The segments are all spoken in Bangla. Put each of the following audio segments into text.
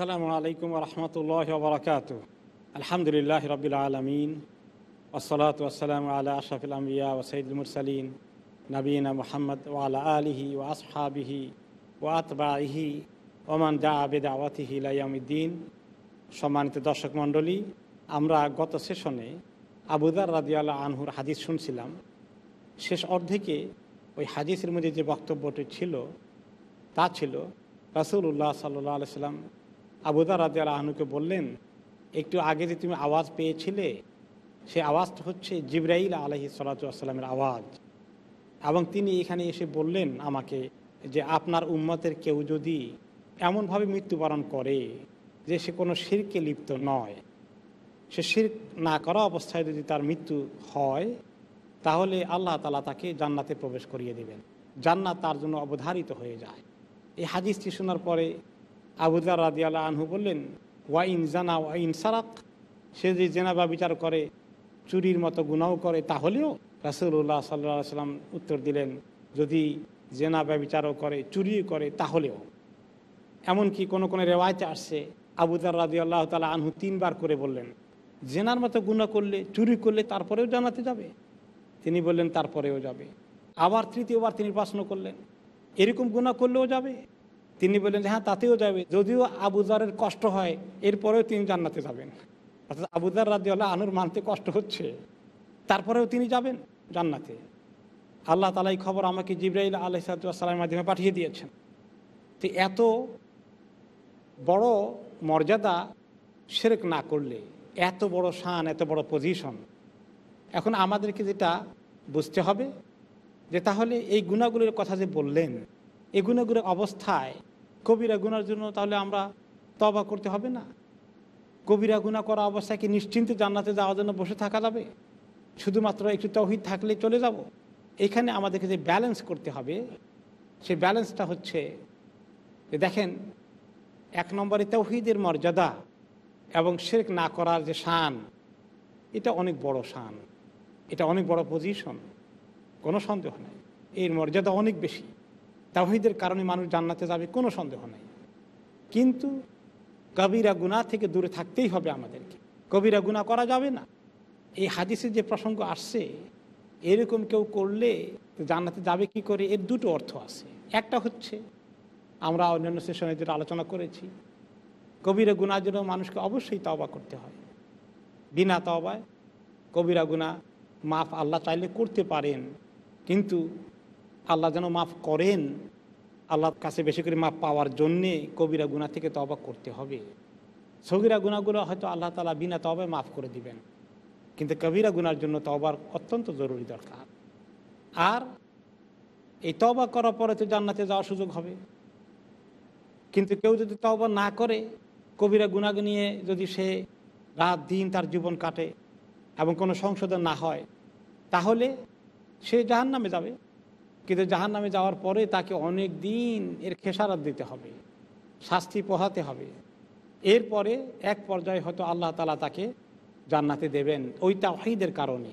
আসসালামু আলাইকুম রহমতুল্লাহ বরকাত। আলহামদুলিল্লাহ রবিল আলমিন। ওসলাত ওসালাম আলা আশাফিল ও সঈদুল মুরসালিন। নবীনা মোহাম্মদ ওয়ালা আলিহি ও আসহাবিহি ও আতবাহি ওমান দা আবেদাওয়াতিহি লাইয়ামুদ্দিন সম্মানিত দর্শক মণ্ডলী, আমরা গত সেশনে আবুদার রাদিয়াল্লাহ আনহুর হাদিস শুনছিলাম। শেষ অর্ধেকে ওই হাদিসের মধ্যে যে বক্তব্যটি ছিল, তা ছিল রাসুল্লাহ সাল্লাহ আলাইসাল্লাম আবুদার রাজি আহনুকে বললেন, একটু আগে যে তুমি আওয়াজ পেয়েছিলে, সে আওয়াজটা হচ্ছে জিব্রাইল আলহি সাল্লাতামের আওয়াজ। এবং তিনি এখানে এসে বললেন আমাকে যে, আপনার উম্মতের কেউ যদি এমনভাবে মৃত্যুবরণ করে যে সে কোনো শিরকে লিপ্ত নয়, সে শির না করা অবস্থায় যদি তার মৃত্যু হয়, তাহলে আল্লাহ তালা তাকে জান্নাতে প্রবেশ করিয়ে দেবেন। জান্নাত তার জন্য অবধারিত হয়ে যায়। এই হাদিসটি শোনার পরে আবুদার রাদিয়াল্লাহ আনহু বললেন ওয়াইন জানা ওয়াইন সারাক, সে যে জেনা বা বিচার করে, চুরির মতো গুনাও করে, তাহলেও রাসুল্লাহ সাল্লাহ সাল্লাম উত্তর দিলেন, যদি জেনা ব্যবিচারও করে, চুরিও করে, তাহলেও। এমনকি কোনো কোনো রেওয়ায়তে আসছে আবুদার রাজি আল্লাহ তালা আনহু তিনবার করে বললেন, জেনার মতো গুণা করলে, চুরি করলে তারপরেও জানাতে যাবে। তিনি বললেন, তারপরেও যাবে। আবার তৃতীয়বার তিনি প্রশ্ন করলেন, এরকম গুণা করলেও যাবে? তিনি বললেন যে হ্যাঁ তাতেও যাবে। যদিও আবুদারের কষ্ট হয়, এরপরেও তিনি জান্নাতে যাবেন। অর্থাৎ আবুদার রাজি আল্লাহ আনুর মানতে কষ্ট হচ্ছে, তারপরেও তিনি যাবেন জান্নাতে। আল্লাহ তালা এই খবর আমাকে জিব্রাইল আলহিসাল্লামের মাধ্যমে পাঠিয়ে দিয়েছেন। তো এত বড় মর্যাদা সেরেক না করলে, এত বড় শান, এত বড় পজিশন এখন আমাদেরকে যেটা বুঝতে হবে, যে তাহলে এই গুণাগুলোর কথা যে বললেন, এই গুণাগুলোর অবস্থায় কবিরা গুনার জন্য তাহলে আমরা তবা করতে হবে না। কবিরা গুণা করা অবস্থায় কি নিশ্চিন্তে জান্নাতে যাওয়ার জন্য বসে থাকা যাবে? শুধুমাত্র একটু তহিদ থাকলে চলে যাব? এখানে আমাদেরকে যে ব্যালেন্স করতে হবে সেই ব্যালেন্সটা হচ্ছে যে দেখেন, এক নম্বরে তৌহিদের মর্যাদা এবং শেরক না করার যে শান, এটা অনেক বড় শান। এটা অনেক বড় পজিশন কোনো সন্দেহ নেই। এর মর্যাদা অনেক বেশি। তাহিদের কারণে মানুষ জান্নাতে যাবে, কোনো সন্দেহ নেই। কিন্তু কবিরা গুণা থেকে দূরে থাকতেই হবে আমাদেরকে। কবিরা গুণা করা যাবে না। এই হাদিসের যে প্রসঙ্গ আসছে, এরকম কেউ করলে জান্নাতে যাবে কি করে? এর দুটো অর্থ আছে। একটা হচ্ছে, আমরা অন্যান্য সেশনে যেটা আলোচনা করেছি, কবিরা গুণার জন্য মানুষকে অবশ্যই তওবা করতে হয়। বিনা তওবায় কবিরা গুণা মাফ আল্লাহ চাইলে করতে পারেন, কিন্তু আল্লাহ যেন মাফ করেন, আল্লাহর কাছে বেশি করে মাফ পাওয়ার জন্যে কবিরা গুণা থেকে তবা করতে হবে। সগিরা গুণাগুলো হয়তো আল্লাহ তালা বিনা তবায় মাফ করে দিবেন। কিন্তু কবিরা গুনার জন্য তবার অত্যন্ত জরুরি দরকার। আর এই তবা করার পরে তো জান্নাতে যাওয়ার সুযোগ হবে। কিন্তু কেউ যদি তবা না করে, কবিরা গুণাকে নিয়ে যদি সে রাত দিন তার জীবন কাটে এবং কোনো সংশোধন না হয়, তাহলে সে জাহান নামে যাবে। কিন্তু জাহান নামে যাওয়ার পরে তাকে অনেক দিন এর খেসারত দিতে হবে, শাস্তি পোহাতে হবে। এরপরে এক পর্যায়ে হয়তো আল্লাহ তালা তাকে জান্নাতে দেবেন ওই তাওহিদের কারণে।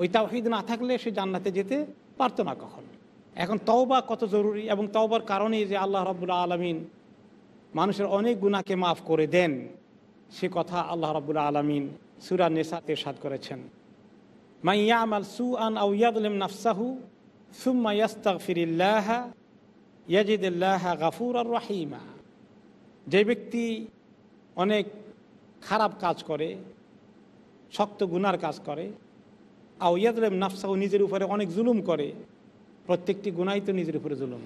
ওই তাওহিদ না থাকলে সে জান্নাতে যেতে পারতো না কখন। এখন তওবা কত জরুরি এবং তওবার কারণেই যে আল্লাহ রব্বুল্লা আলমিন মানুষের অনেক গুণাকে মাফ করে দেন, সে কথা আল্লাহ রব্বুল্লা আলমিন সুরা নেশাতে সাদ করেছেন। মাইয়ামাল সু আন আউ ইয়াদলিম নাফসাহু গাফুর আর রাহিমা যে ব্যক্তি অনেক খারাপ কাজ করে, শক্ত গুনার কাজ করে আউ ইয়াদলেম নাফসাহু নিজের উপরে অনেক জুলুম করে, প্রত্যেকটি গুনাই তো নিজের উপরে জুলুম।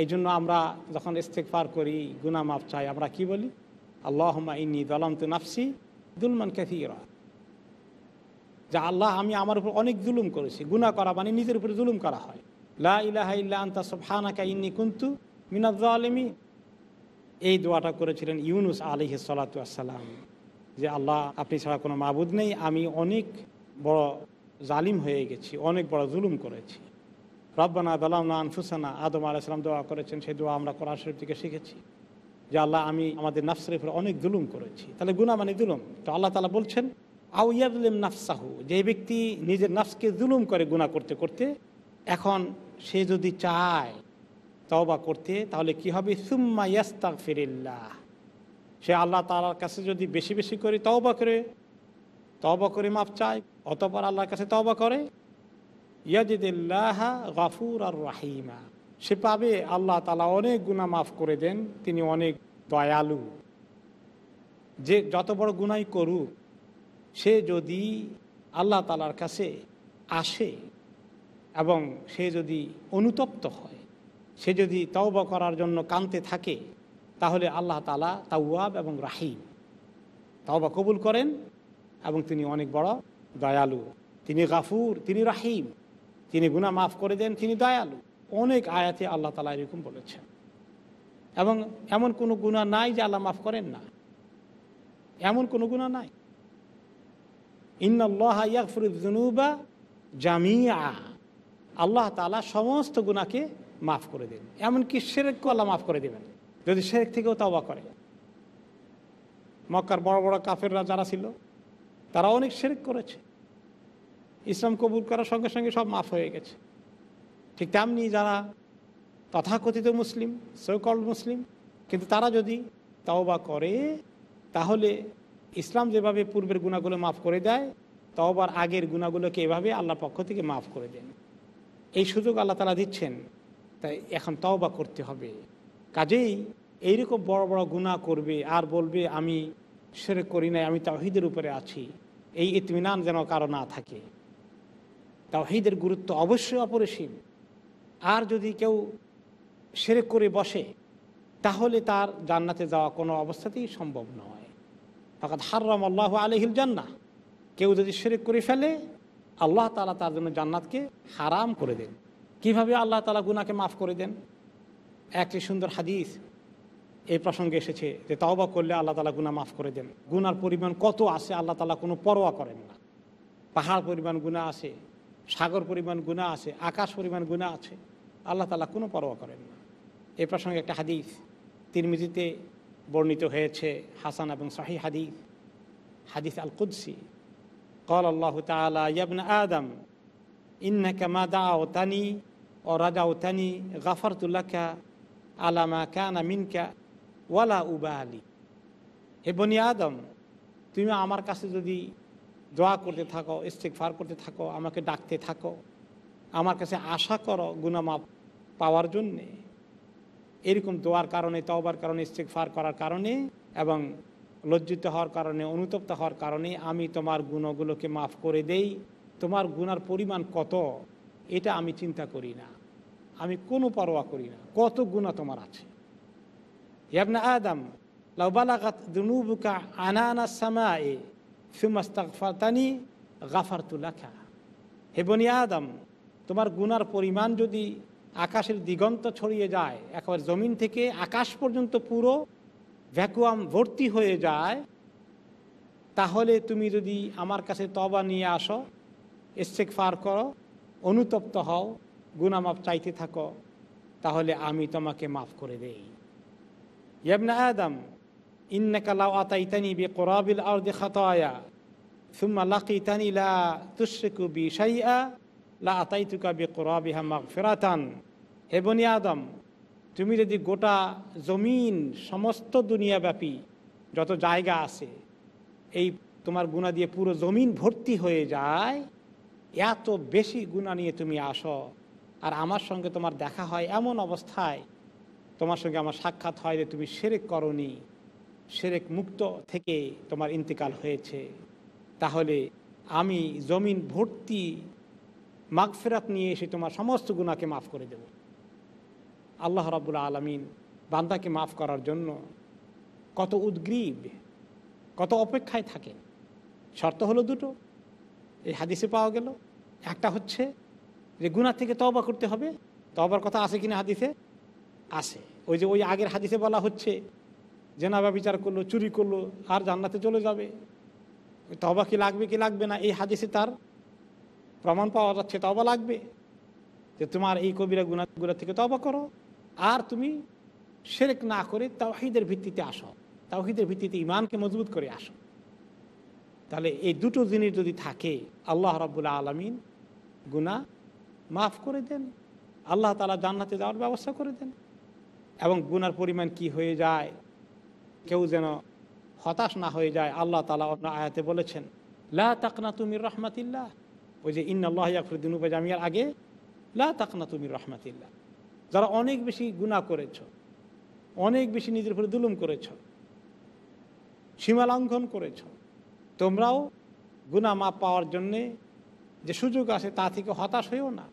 এই জন্য আমরা যখন ইস্তেকফার করি গুনা মাফ চাই, আমরা কি বলি? আল্লাহমা ইনি দলাম তো নাফসি দুলমান ক্যাথিরা যা আল্লাহ, আমি আমার উপর অনেক জুলুম করেছি। গুনাহ করা মানে নিজের উপরে জুলুম করা হয়। লা ইলাহা ইল্লা আন্তা সুবহানাকা ইন্নি কুনতু মিনাজ জালিমিন এই দোয়াটা করেছিলেন ইউনুস আলিহি সালাতাম যে আল্লাহ, আপনি ছাড়া কোনো মাবুদ নেই, আমি অনেক বড় জালিম হয়ে গেছি, অনেক বড় জুলুম করেছি। রব্বানা দালামনা আনফুসানা, আদম আলাইসালাম দোয়া করেছেন, সেই দোয়া আমরা কোরআন শরীফ থেকে শিখেছি। যে আল্লাহ, আমি আমাদের নাফসের উপরে অনেক জুলুম করেছি। তাহলে গুনা মানে জুলুম। তো আল্লাহ তালা বলছেন আউ ইয়াদলিম নাফসাহু, যে ব্যক্তি নিজের নাফসকে জুলুম করে গুণা করতে করতে, এখন সে যদি চায় তওবা করতে, তাহলে কি হবে? সুম্মা ইয়াস্তাক ফিরিল্লাহ সে আল্লাহ তালার কাছে যদি বেশি বেশি করে তওবা করে তওবা করে মাপ চায়, অতপর আল্লাহর কাছে তওবা করে, ইয়াজিদুল্লাহ গাফুর আর রাহিমা। সে পাবে আল্লাহ তালা অনেক গুণা মাফ করে দেন, তিনি অনেক দয়ালু। যে যত বড় গুনাই করুক সে যদি আল্লাহ তালার কাছে আসে এবং সে যদি অনুতপ্ত হয়, সে যদি তওবা করার জন্য কানতে থাকে, তাহলে আল্লাহ তালা তাওয়াব এবং রাহিম। তওবা কবুল করেন এবং তিনি অনেক বড় দয়ালু। তিনি গাফুর, তিনি রাহিম। তিনি গুণা মাফ করে দেন, তিনি দয়ালু। অনেক আয়াতে আল্লাহ তালা এরকম বলেছেন। এবং এমন কোনো গুণা নাই যে আল্লাহ মাফ করেন না। এমন কোনো গুণা নাই। ইন্নআল্লাহফরুজনুবা জামিয়া আল্লাহ তালা সমস্ত গুণাকে মাফ করে দেন। এমনকি সেরেককেও আল্লাহ মাফ করে দেবেন। যদি সেরেক থেকেও তাওবা করে। মক্কার বড় বড় কাফেররা যারা ছিল তারা অনেক সেরেক করেছে। ইসলাম কবুল করার সঙ্গে সঙ্গে সব মাফ হয়ে গেছে। ঠিক তেমনি যারা তথাকথিত মুসলিম সৈকল মুসলিম, কিন্তু তারা যদি তাওবা করে, তাহলে ইসলাম যেভাবে পূর্বের গুণাগুলো মাফ করে দেয়, তওবার আগের গুণাগুলোকে এভাবে আল্লাহ পক্ষ থেকে মাফ করে দেন। এই সুযোগ আল্লাহ তালা দিচ্ছেন, তাই এখন তওবা করতে হবে। কাজেই এইরকম বড় বড় গুণা করবে, আর বলবে, আমি সেরে করি নাই, আমি তাহিদের উপরে আছি। এই ইতমিনান যেন কারও না থাকে। তাহিদের গুরুত্ব অবশ্যই অপরিসীম। আর যদি কেউ সেরে করে বসে, তাহলে তার জান্নাতে যাওয়া কোনো অবস্থাতেই সম্ভব নয়। ফাঁকা হার্রাম আল্লাহ আলহিল জান্না কেউ যদি সেরেক করে ফেলে, আল্লাহ তালা তার জন্য জান্নাতকে হারাম করে দেন। কীভাবে আল্লাহ তালা গুনাকে মাফ করে দেন? একটি সুন্দর হাদিস এই প্রসঙ্গে এসেছে যে তওবা করলে আল্লাহ তালা গুনা মাফ করে দেন। গুনার পরিমাণ কত আছে আল্লাহ তালা কোনো পরোয়া করেন না। পাহাড় পরিমাণ গুণা আছে, সাগর পরিমাণ গুণা আছে, আকাশ পরিমাণ গুণা আছে, আল্লাহ তালা কোনো পরোয়া করেন না। এ প্রসঙ্গে একটা হাদিস, তিরমিজিতে বর্ণিত হয়েছে হাসান এবং শাহি হাদিস। হাদিস আল কুদ্সি কল আল্লাহ তালাবন আদম ইন্না কামা দা ওতানি ও রাজা ওতানি গাফর তুল্লাকা আলামা কানা মিনকা ওয়ালা উবা আলী হে বনি আদম, তুমি আমার কাছে যদি দোয়া করতে থাকো ইস্তেকফার করতে থাকো, আমাকে ডাকতে থাকো, আমার কাছে আশা করো গুনামাপ পাওয়ার জন্যে এরকম দোয়ার কারণে, তওবার কারণে ইস্তেকফার করার কারণে এবং লজ্জিত হওয়ার কারণে, অনুতপ্ত হওয়ার কারণে আমি তোমার গুণগুলোকে মাফ করে দেই। তোমার গুনার পরিমাণ কত, এটা আমি চিন্তা করি না। আমি কোনো পরোয়া করি না। কত গুণা তোমার আছে। ইয়াবনা আদম লাউবালাগাত দুনুবুকা আনানা সামায়ে সুমাস্তাগফারতানি গাফারতুলাখা হে বনি আদম, তোমার গুনার পরিমাণ যদি আকাশের দিগন্ত ছড়িয়ে যায়। একবার জমিন থেকে আকাশ পর্যন্ত পুরো ভ্যাকুয়াম ভর্তি হয়ে যায়। তাহলে তুমি যদি আমার কাছে তবা নিয়ে আসো এসেক ফার করো, অনুতপ্ত হও গুনা মাফ চাইতে থাকো, তাহলে আমি তোমাকে মাফ করে দেই। ইয়াবনা আদম, ইন্নাকা লাউ আতাইতানি বি কোরাবিল আরদি খাতায়া, সুম্মা লাকিতানি লা তুশরিকু বি শাইআ লা বনি আদম, তুমি যদি গোটা জমিন, সমস্ত দুনিয়াব্যাপী যত জায়গা আছে, এই তোমার গুণা দিয়ে পুরো জমিন ভর্তি হয়ে যায়, এত বেশি গুণা নিয়ে তুমি আসো। আর আমার সঙ্গে তোমার দেখা হয় এমন অবস্থায়, তোমার সঙ্গে আমার সাক্ষাৎ হয় যে তুমি সেরেক করনি সেরেক মুক্ত থেকে তোমার ইন্তেকাল হয়েছে। তাহলে আমি জমিন ভর্তি মাগফেরাত নিয়ে এসে তোমার সমস্ত গুণাকে মাফ করে দেব। আল্লাহ রাবুল আলমিন বান্দাকে মাফ করার জন্য কত উদ্গ্রীব, কত অপেক্ষায় থাকেন শর্ত হলো দুটো। এই হাদিসে পাওয়া গেল, একটা হচ্ছে যে গুণা থেকে তবা করতে হবে। তবার কথা আছে কিনা হাদিসে? আছে। ওই যে ওই আগের হাদিসে বলা হচ্ছে, জেনাবা বিচার করল, চুরি করল, আর জান্নাতে চলে যাবে। তবা কি লাগবে কি লাগবে না? এই হাদিসে তার প্রমাণ পাওয়া যাচ্ছে তবা লাগবে। যে তোমার এই কবিরা গুণাগুলো থেকে তবা করো। আর তুমি সেরেক না করে তাওহিদের ভিত্তিতে আসো। তাওহিদের ভিত্তিতে ইমানকে মজবুত করে আসো। তাহলে এই দুটো জিনিস যদি থাকে, আল্লাহ রাবুল্লাহ আলমিন গুণা মাফ করে দেন। আল্লাহ তালা জান্নাতে যাওয়ার ব্যবস্থা করে দেন। এবং গুনার পরিমাণ কি হয়ে যায়, কেউ যেন হতাশ না হয়ে যায়, আল্লাহ তালা আয়াতে বলেছেন, লা তাকনা তুমির রহমাতিল্লাহ। ওই যে ইন্নআল্লাহ ইয়াকরুদ্দিন জামিয়ার আগে, লা তাকনা তুমির রহমাতিল্লাহ। যারা অনেক বেশি গুণা করেছ, অনেক বেশি নিজের উপরে দুলুম করেছ, সীমা লঙ্ঘন করেছ, তোমরাও গুণা মাপ পাওয়ার জন্যে যে সুযোগ আছে তা থেকে হতাশ হইও না।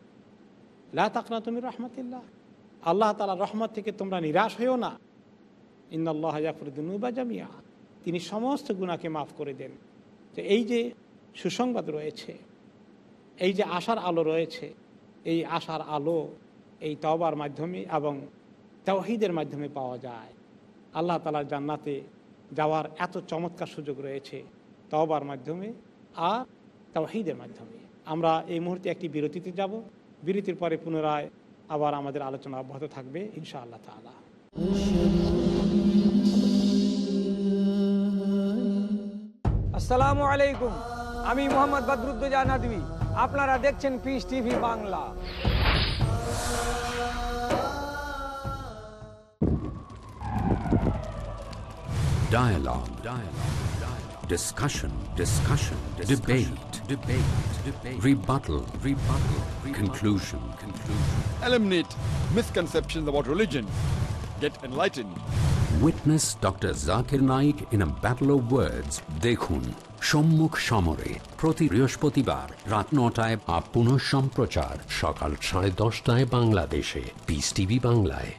লা তাকনা তুমি রহমতিল্লাহ। আল্লাহ তালা রহমত থেকে তোমরা নিরাশ হইও না। ইন্নআল্লাহ জাফরুদ্দিনুবা জামিয়া তিনি সমস্ত গুণাকে মাফ করে দেন। তো এই যে সুসংবাদ রয়েছে এই যে আশার আলো রয়েছে, এই আশার আলো এই তওবার মাধ্যমে এবং তাওহিদের মাধ্যমে পাওয়া যায়। আল্লাহ তালার জান্নাতে যাওয়ার এত চমৎকার সুযোগ রয়েছে তওবার মাধ্যমে আর তাওহিদের মাধ্যমে। আমরা এই মুহূর্তে একটি বিরতিতে যাব। বিরতির পরে পুনরায় আবার আমাদের আলোচনা অব্যাহত থাকবে ইনশা আল্লাহ তালা আসসালামু আলাইকুম। আমি মোহাম্মদ বদরুদ্দোজা নদী আপনারা দেখছেন peace TV Bangla Dialogue. Dialogue. Dialogue. Discussion. Discussion. Debate. Debate. Debate. Rebuttal. Rebuttal. Conclusion. Conclusion. eliminate misconceptions about religion, get enlightened. Witness Dr. Zakir Naik in a battle of words. দেখুন সম্মুখ সমরে প্রতি বৃহস্পতিবার রাত নটায় বা পুনঃ সম্প্রচার সকাল সাড়ে দশটায় বাংলাদেশে। পিস টিভি বাংলায়।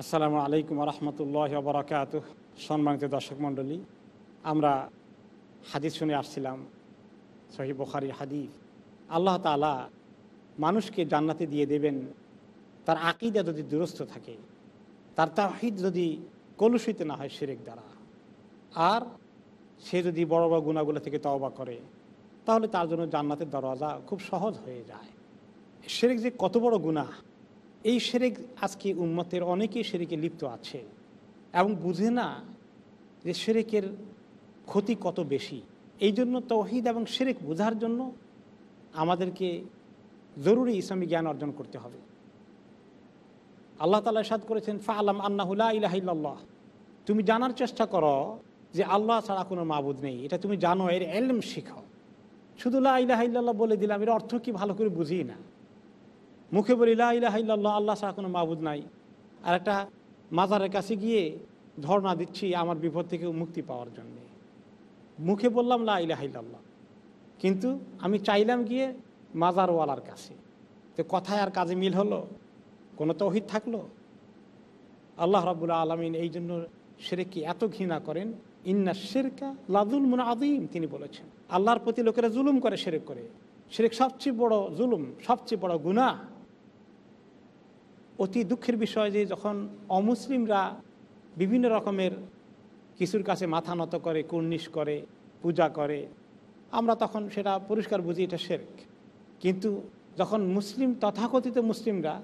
আসসালামু আলাইকুম রহমতুল্লাহ বরাকাত সম্মানিত দর্শক মণ্ডলী, আমরা হাদিস শুনে আসছিলাম, সহি বখারি হাদিস। আল্লাহ তালা মানুষকে জান্নাতে দিয়ে দেবেন, তার আকিদা যদি দুরস্থ থাকে তার তাহিদ যদি কলুষিত না হয় সেরেক দ্বারা, আর সে যদি বড় বড় গুণাগুলো থেকে তওবা করে, তাহলে তার জন্য জান্নাতের দরওয়াজা খুব সহজ হয়ে যায়। সেরেক যে কত বড় গুণা এই সেরেক আজকে উম্মতের অনেকেই সেরেকে লিপ্ত আছে এবং বুঝে না যে সেরেকের ক্ষতি কত বেশি। এই জন্য তৌহিদ এবং সেরেক বোঝার জন্য আমাদেরকে জরুরি ইসলামী জ্ঞান অর্জন করতে হবে। আল্লাহ তালা সাদ করেছেন ফা আলাম আন্নাহুল্লাহ ইলাহিল্লাহ তুমি জানার চেষ্টা করো যে আল্লাহ ছাড়া কোনো মাবুদ নেই। এটা তুমি জানো, এর এলম শিখো। শুধু লা ইল্লাল্লাহ বলে দিলাম, এর অর্থ কি ভালো করে বুঝি না। মুখে বলি, লা ইল্লাল্লাহ, আল্লাহ ছাড়া কোনো মাবুদ নাই। আর একটা মাজারের কাছে গিয়ে ধর্ণা দিচ্ছি আমার বিপদ থেকে মুক্তি পাওয়ার জন্যে। মুখে বললাম, লা ইলাহা ইল্লাল্লাহ। কিন্তু আমি চাইলাম গিয়ে মাজারওয়ালার কাছে। তো কথায় আর কাজে মিল হলো? কোনো তৌহিদ থাকল? আল্লাহ রাবুল্লাহ আলমিন এই জন্য সেরেককে এত ঘৃণা করেন, ইন্না শেরকা লাদুল মুন আদিম তিনি বলেছেন। আল্লাহর প্রতি লোকেরা জুলুম করে সেরেক করে। সেরেক সবচেয়ে বড় জুলুম, সবচেয়ে বড় গুণা অতি দুঃখের বিষয় যে যখন অমুসলিমরা বিভিন্ন রকমের কিছুর কাছে মাথা নত করে, কুর্নিশ করে, পূজা করে, আমরা তখন সেটা পরিষ্কার বুঝি এটা শেরক। কিন্তু যখন মুসলিম, তথাকথিত মুসলিমরা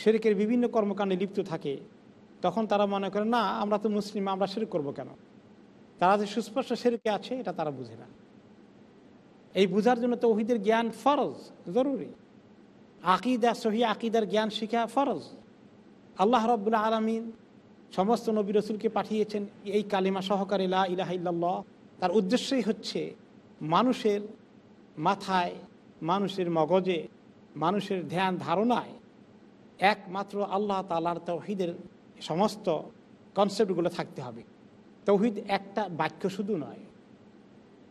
শেরেকের বিভিন্ন কর্মকাণ্ডে লিপ্ত থাকে, তখন তারা মনে করে, না, আমরা তো মুসলিম, আমরা শেরেক করব কেন? তারা যে সুস্পষ্ট শেরকে আছে, এটা তারা বুঝে না। এই বুঝার জন্য তো তৌহিদের জ্ঞান ফরজ, জরুরি। আকিদা, সহি আকিদার জ্ঞান শিখা ফরজ। আল্লাহ রব্বুল্লা আলমিন সমস্ত নবী রসুলকে পাঠিয়েছেন এই কালিমা সহকারে, লা ইলাহা তার উদ্দেশ্যই হচ্ছে মানুষের মাথায়, মানুষের মগজে, মানুষের ধ্যান ধারণায় একমাত্র আল্লাহ তালার তৌহিদের সমস্ত কনসেপ্টগুলো থাকতে হবে। তৌহিদ একটা বাক্য শুধু নয়,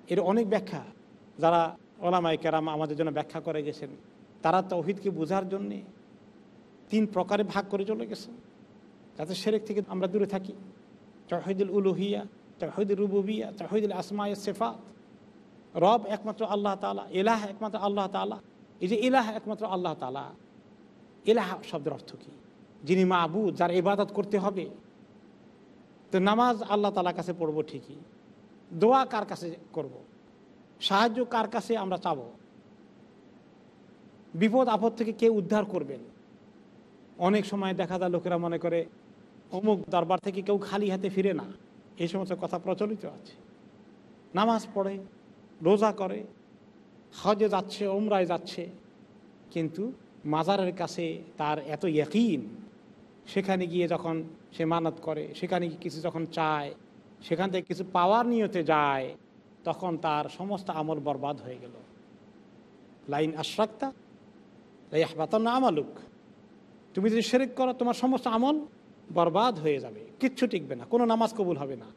এর অনেক ব্যাখ্যা। যারা ওলামাই কেরাম আমাদের জন্য ব্যাখ্যা করে গেছেন, তারা তৌহিদকে বোঝার জন্যে তিন প্রকারে ভাগ করে চলে গেছে। যাতে সেরেক থেকে আমরা দূরে থাকি। তহিদুল উলুহিয়া তহিদুল রুবুবিয়া, তহিদুল আসমায় সেফাত। রব একমাত্র আল্লাহ তালা এলাহ একমাত্র আল্লাহ তালা এই যে এলাহ একমাত্র আল্লাহ তালা এলাহ শব্দের অর্থ কী? যিনি মাহবুদ যার ইবাদত করতে হবে, তো নামাজ আল্লাহ তালার কাছে পড়ব ঠিকই। দোয়া কার কাছে করব। সাহায্য কার কাছে আমরা চাব? বিপদ আপদ থেকে কে উদ্ধার করবেন? অনেক সময় দেখা যায় লোকেরা মনে করে, অমুক দরবার থেকে কেউ খালি হাতে ফিরে না। এই সমস্ত কথা প্রচলিত আছে। নামাজ পড়ে, রোজা করে হজে যাচ্ছে ওমরায় যাচ্ছে, কিন্তু মাজারের কাছে তার এত ইয়াকিন, সেখানে গিয়ে যখন সে মানত করে, সেখানে কিছু যখন চায়, সেখান থেকে কিছু পাওয়ার নিয়তে যায়, তখন তার সমস্ত আমল বরবাদ হয়ে গেল। লাইন আশ্রাক্তা লাইহবাতন না আমালুক। তুমি যদি শেরেক করো, তোমার সমস্ত আমল বরবাদ হয়ে যাবে, কিচ্ছু টিকবে না, কোনো নামাজ কবুল হবে না,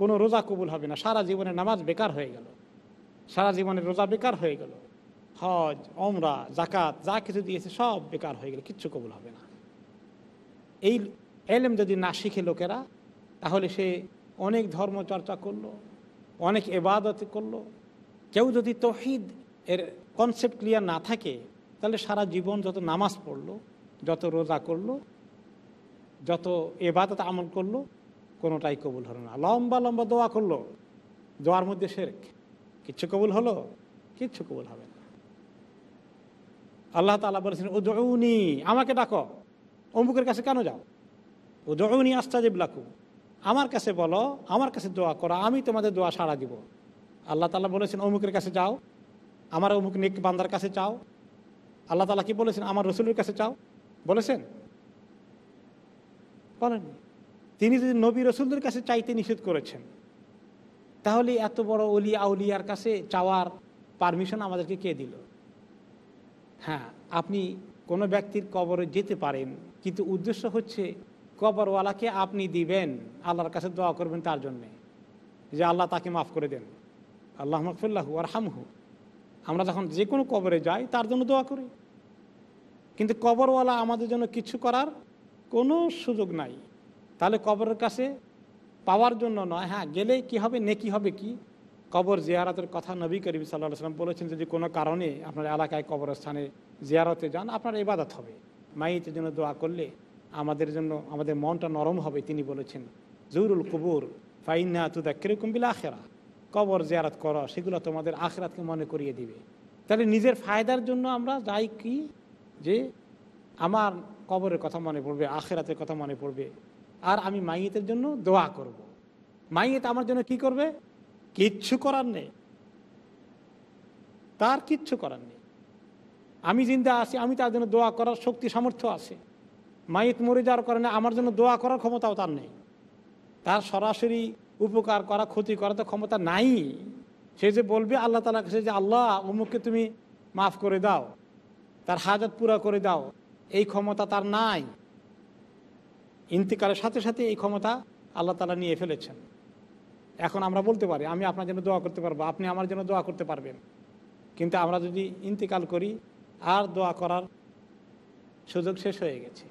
কোনো রোজা কবুল হবে না, সারা জীবনে নামাজ বেকার হয়ে গেল, সারা জীবনে রোজা বেকার হয়ে গেল। হজ অমরা জাকাত যা কিছু দিয়েছে, সব বেকার হয়ে গেল, কিচ্ছু কবুল হবে না। এই এলেম যদি না শিখে লোকেরা, তাহলে সে অনেক ধর্ম চর্চা করল, অনেক এবাদত করল। কেউ যদি তহিদ এর কনসেপ্ট ক্লিয়ার না থাকে, তাহলে সারা জীবন যত নামাজ পড়ল, যত রোজা করল, যত এবাদত আমল করল, কোনোটাই কবুল হলো না। লম্বা লম্বা দোয়া করল, দোয়ার মধ্যে শেরেক, কিচ্ছু কবুল হলো, কিচ্ছু কবুল হবে না। আল্লাহ তালা বলেছেন ও আমাকে ডাকো। অমুকের কাছে কেন যাও? ও দৌনি আস্তাজিব আমার কাছে বলো, আমার কাছে দোয়া করো, আমি তোমাদের দোয়া সাড়া দিব। আল্লাহ তালা বলেছেন, অমুকের কাছে যাও। আমার অমুক নিক বান্দার কাছে চাও আল্লাহ তালা কি বলেছেন, আমার রসুলের কাছে চাও বলেছেন? বলেন তিনি যদি নবী রসুলদের কাছে চাইতে নিষেধ করেছেন, তাহলে এত বড় অলি আউলিয়ার কাছে চাওয়ার পারমিশন আমাদেরকে কে দিল? হ্যাঁ আপনি কোনো ব্যক্তির কবরে যেতে পারেন, কিন্তু উদ্দেশ্য হচ্ছে কবরওয়ালাকে আপনি দিবেন, আল্লাহর কাছে দোয়া করবেন তার জন্যে, যে আল্লাহ তাকে মাফ করে দেন। আল্লাহ মকফুল্লাহু আর হামহু আমরা যখন যে কোনো কবরে যাই, তার জন্য দোয়া করি। কিন্তু কবরওয়ালা আমাদের জন্য কিছু করার কোনো সুযোগ নাই। তাহলে কবরের কাছে পাওয়ার জন্য নয়। হ্যাঁ গেলে কি হবে, নেকি হবে কি? কবর জিয়ারতের কথা নবী করিম সাল্লাহ সাল্লাম বলেছেন যদি কোনো কারণে আপনার এলাকায় কবরস্থানে জিয়ারতে যান, আপনার ইবাদত হবে। মাইতের জন্য দোয়া করলে আমাদের জন্য, আমাদের মনটা নরম হবে, তিনি বলেছেন। জহুরুল কবুর ফাইনা তুদা কীরকম বিল আখেরা। কবর জিয়ারত করো, সেগুলো তোমাদের আখরাতকে মনে করিয়ে দিবে। তাহলে নিজের ফায়দার জন্য আমরা যাই কি? যে আমার কবরের কথা মনে পড়বে, আখেরাতের কথা মনে পড়বে। আর আমি মাইয়েতের জন্য দোয়া করব। মাইয়েত আমার জন্য কি করবে? কিচ্ছু করার নেই। তার কিচ্ছু করার নেই। আমি জিন্দা আছি, আমি তার জন্য দোয়া করার শক্তি, সামর্থ্য আছে। মাইত মরে যাওয়ার কারণে আমার জন্য দোয়া করার ক্ষমতাও তার নেই। তার সরাসরি উপকার করা, ক্ষতি করা তো ক্ষমতা নাই। সে যে বলবে, আল্লাহ তালা কাছে যে, আল্লাহ, অমুককে তুমি মাফ করে দাও। তার হাজত পুরা করে দাও। এই ক্ষমতা তার নাই। ইন্তিকালের সাথে সাথে এই ক্ষমতা আল্লাহ তালা নিয়ে ফেলেছেন। এখন আমরা বলতে পারি, আমি আপনার জন্য দোয়া করতে পারব, আপনি আমার জন্য দোয়া করতে পারবেন। কিন্তু আমরা যদি ইন্তিকাল করি, আর দোয়া করার সুযোগ শেষ হয়ে গেছে।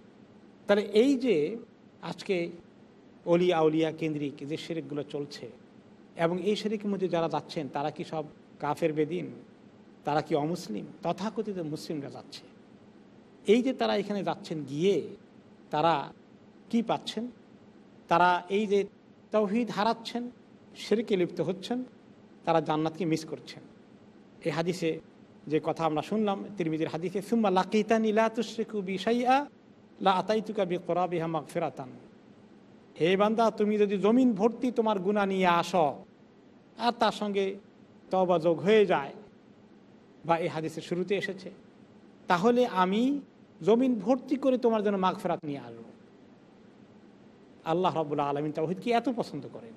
তাহলে এই যে আজকে অলিয়া আউলিয়া কেন্দ্রিক যে শেরিকগুলো চলছে, এবং এই শেরিকের মধ্যে যারা যাচ্ছেন, তারা কি সব কাফের বেদিন? তারা কি অমুসলিম? তথাকথিত মুসলিমরা যাচ্ছে। এই যে তারা এখানে যাচ্ছেন গিয়ে, তারা কি পাচ্ছেন? তারা এই যে তৌহিদ হারাচ্ছেন শেরিকে লিপ্ত হচ্ছেন, তারা জান্নাতকে মিস করছেন। এই হাদিসে যে কথা আমরা শুনলাম, তিরমিজির হাদিসে, সুম্মা লাকিতান ইলা তুশরিকু বিশাইয়া লা আতাইতুকা বি করাবিহা মাগফিরাতান। হে বান্দা, তুমি যদি জমিন ভর্তি তোমার গুণা নিয়ে আসো, আর তার সঙ্গে তবা যোগ হয়ে যায়, বা এই হাদিসের শুরুতে এসেছে, তাহলে আমি জমিন ভর্তি করে তোমার জন্য মাগফেরাত নিয়ে আসব। আল্লাহ রবুল্লা আলমিন তাহিদকে এত পছন্দ করেন?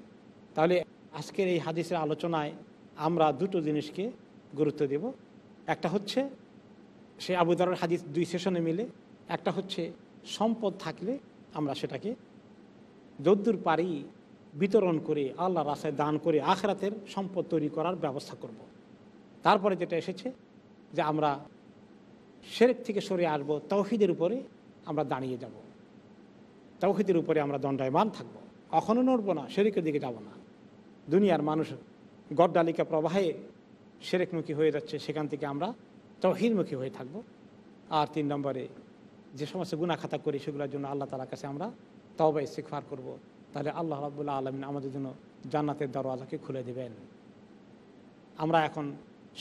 তাহলে আজকের এই হাদিসের আলোচনায় আমরা দুটো জিনিসকে গুরুত্ব দেব। একটা হচ্ছে, সে আবুদারের হাদিস দুই সেশনে মিলে। একটা হচ্ছে, সম্পদ থাকলে আমরা সেটাকে যদ্দূর পারি বিতরণ করে, আল্লাহ রাস্তায় দান করে আখরাতের সম্পদ তৈরি করার ব্যবস্থা করব। তারপরে যেটা এসেছে যে আমরা সেরেক থেকে সরে আসব, তৌহিদের উপরে আমরা দাঁড়িয়ে যাব। তৌহিদের উপরে আমরা দণ্ডায়মান থাকব। কখনো নড়বো না শেরিকের দিকে যাব না। দুনিয়ার মানুষ গড্ডালিকা প্রবাহে সেরেকমুখী হয়ে যাচ্ছে সেখান থেকে আমরা তৌহিদমুখী হয়ে থাকব। আর তিন নম্বরে যে সমস্ত গুণা খাতা করি সেগুলোর জন্য আল্লাহ তালার কাছে আমরা তবা ইস্তেকফার করব। তাহলে আল্লাহ রাবুল্লাহ আলমিন আমাদের জন্য জান্নাতের দরওয়াজাকে খুলে দেবেন। আমরা এখন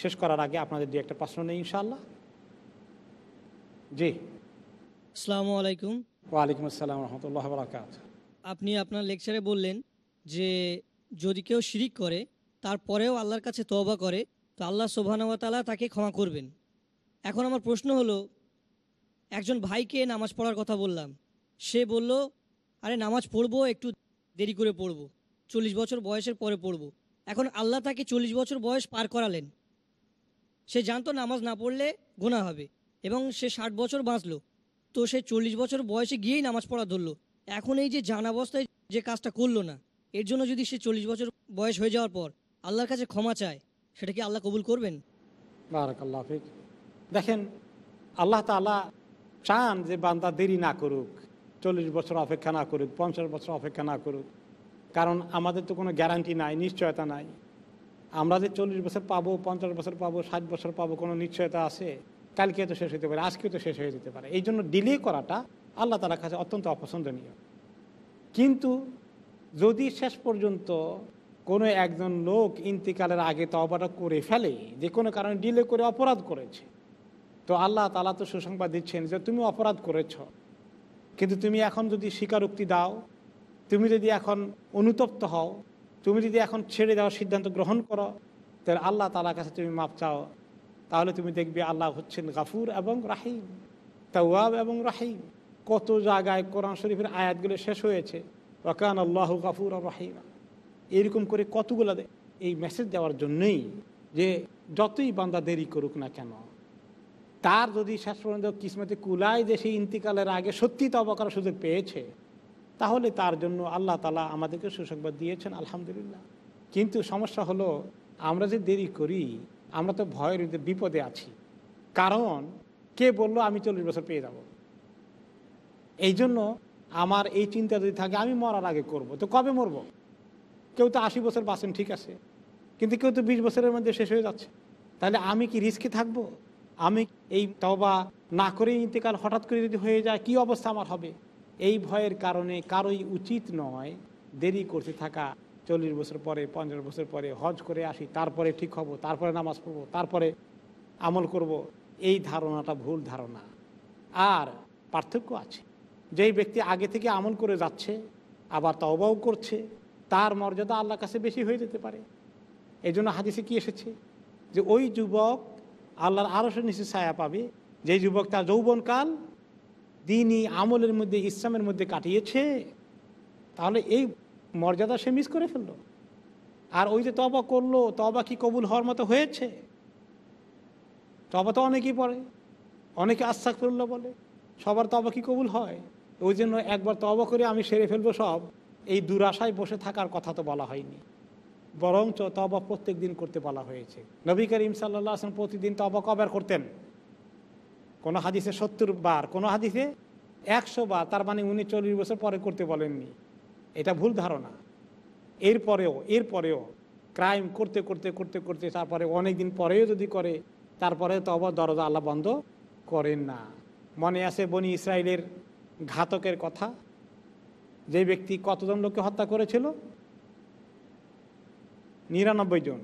শেষ করার আগে আপনাদের দু একটা প্রশ্ন নেই ইনশাআল্লাহ? জি। আসসালামু আলাইকুম। ওয়ালাইকুম আসসালাম রহমতুল্লাহ বরাকাত আপনি আপনার লেকচারে বললেন যে যদি কেউ শিরিক করে, তারপরেও আল্লাহর কাছে তওবা করে, তো আল্লাহ সোবাহানতালা তাকে ক্ষমা করবেন। এখন আমার প্রশ্ন হলো, একজন ভাইকে নামাজ পড়ার কথা বললাম। সে বলল, আরে নামাজ পড়ব, একটু দেরি করে পড়ব। চল্লিশ বছর বয়সের পরে পড়ব। এখন আল্লাহ তাকে চল্লিশ বছর বয়স পার করালেন। সে জানতো নামাজ না পড়লে গোনা হবে এবং সে ষাট বছর বাঁচলো। তো সে চল্লিশ বছর বয়সে গিয়েই নামাজ পড়া ধরলো। এখন এই যে জানাবস্থায় যে কাজটা করল না এর জন্য যদি সে চল্লিশ বছর বয়স হয়ে যাওয়ার পর আল্লাহর কাছে ক্ষমা চায়, সেটা কি আল্লাহ কবুল করবেন? দেখেন, আল্লাহ তালা চান যে বান্দা দেরি না করুক, চল্লিশ বছর অপেক্ষা না করুক, পঞ্চাশ বছর অপেক্ষা না করুক। কারণ আমাদের তো কোনো গ্যারান্টি নাই, নিশ্চয়তা নাই। আমরা যে চল্লিশ বছর পাবো, পঞ্চাশ বছর পাবো, ষাট বছর পাবো, কোনো নিশ্চয়তা আছে? কালকে তো শেষ হতে পারে আজকে তো শেষ হয়ে যেতে পারে। এই জন্য ডিলে করাটা আল্লাহ তালার কাছে অত্যন্ত অপছন্দনীয়। কিন্তু যদি শেষ পর্যন্ত কোনো একজন লোক ইন্তিকালের আগে তবাটা করে ফেলে, যে কোনো কারণে ডিলে করে অপরাধ করেছে, তো আল্লাহ তালা তো সুসংবাদ দিচ্ছেন যে তুমি অপরাধ করেছ। কিন্তু তুমি এখন যদি স্বীকারোক্তি দাও, তুমি যদি এখন অনুতপ্ত হও, তুমি যদি এখন ছেড়ে দেওয়ার সিদ্ধান্ত গ্রহণ করো, তাহলে আল্লাহ তালার কাছে তুমি মাপ চাও। তাহলে তুমি দেখবে আল্লাহ হচ্ছেন গাফুর এবং রাহিম, তাওয়াব এবং রাহিম। কত জায়গায় কোরআন শরীফের আয়াতগুলো শেষ হয়েছে। ওয়াকান আল্লাহ গাফুর রাহিম। এরকম করে কতগুলো এই মেসেজ দেওয়ার জন্যই যে যতই বান্দা দেরি করুক না কেন, তার যদি শেষ পর্যন্ত কিসমতে কুলায় যে সেই ইন্তিকালের আগে সত্যি তবা করার সুযোগ পেয়েছে, তাহলে তার জন্য আল্লাহ তালা আমাদেরকে সুসংবাদ দিয়েছেন, আলহামদুলিল্লাহ। কিন্তু সমস্যা হলো, আমরা যে দেরি করি, আমরা তো ভয়ের বিপদে আছি। কারণ কে বলল, আমি চল্লিশ বছর পেয়ে যাব এই জন্য আমার এই চিন্তা যদি থাকে, আমি মরার আগে করব। তো কবে মরবো? কেউ তো আশি বছর বাঁচেন, ঠিক আছে। কিন্তু কেউ তো বিশ বছরের মধ্যে শেষ হয়ে যাচ্ছে। তাহলে আমি কি রিস্কে থাকব? আমি এই তবা না করে ইন্তেকাল হঠাৎ করে যদি হয়ে যায়, কি অবস্থা আমার হবে? এই ভয়ের কারণে কারোই উচিত নয় দেরি করতে থাকা। চল্লিশ বছর পরে, পঞ্চাশ বছর পরে, হজ করে আসি, তারপরে ঠিক হব, তারপরে নামাজ পড়ব, তারপরে আমল করব। এই ধারণাটা ভুল ধারণা। আর পার্থক্য আছে। যেই ব্যক্তি আগে থেকে আমল করে যাচ্ছে, আবার তবাও করছে, তার মর্যাদা আল্লাহর কাছে বেশি হয়ে যেতে পারে। এই জন্য হাদিসে কি এসেছে? যে ওই যুবক আল্লাহর আরও সে নিচে ছায়া পাবে যে যুবক তার যৌবনকাল দিনই আমলের মধ্যে, ইসলামের মধ্যে কাটিয়েছে, তাহলে এই মর্যাদা সে মিস করে ফেলল। আর ওই যে তবা করল তবা কি কবুল হওয়ার মতো হয়েছে? তবা তো অনেকেই পড়ে, অনেকে আশ্বাস করল বলে, সবার তবা কি কবুল হয়? ওই জন্য একবার তবা করে আমি সেরে ফেলব সব। এই দুরাশায় বসে থাকার কথা তো বলা হয়নি। বরঞ্চ তবা প্রত্যেক দিন করতে বলা হয়েছে। নবী করিম সাল্লাহ আসলাম প্রতিদিন তবা কবার করতেন? কোনো হাদিসে সত্তর বার, কোনো হাদিসে একশো বার, তার মানে উনি চল্লিশ বছর পরে করতে বলেননি। এটা ভুল ধারণা। এরপরেও এরপরেও ক্রাইম করতে করতে করতে করতে তারপরে অনেক দিন পরেও যদি করে, তারপরে তবা দরজা আল্লাহ বন্ধ করেন না। মনে আছে বনি ইসরায়েলের ঘাতকের কথা। যে ব্যক্তি কতজন লোককে হত্যা করেছিল? নিরানব্বই জন।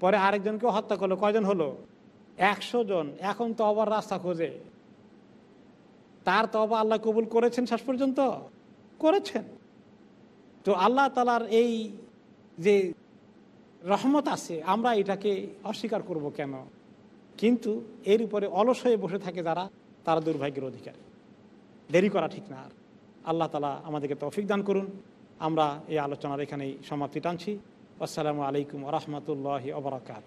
পরে আরেকজনকেও হত্যা করল। কয়জন হলো? একশো জন। এখন তো আবার রাস্তা খোঁজে। তার তো তবা আল্লাহ কবুল করেছেন শেষ পর্যন্ত? করেছেন। তো আল্লাহ তালার এই যে রহমত আছে, আমরা এটাকে অস্বীকার করব কেন? কিন্তু এর উপরে অলস হয়ে বসে থাকে যারা, তারা দুর্ভাগ্যের অধিকারী। দেরি করা ঠিক না আর। আল্লাহ তালা আমাদেরকে তৌফিক দান করুন। আমরা এই আলোচনার এখানেই সমাপ্তি টানছি। আসসালামু আলাইকুম রহমতুল্লাহ ওবরাকাত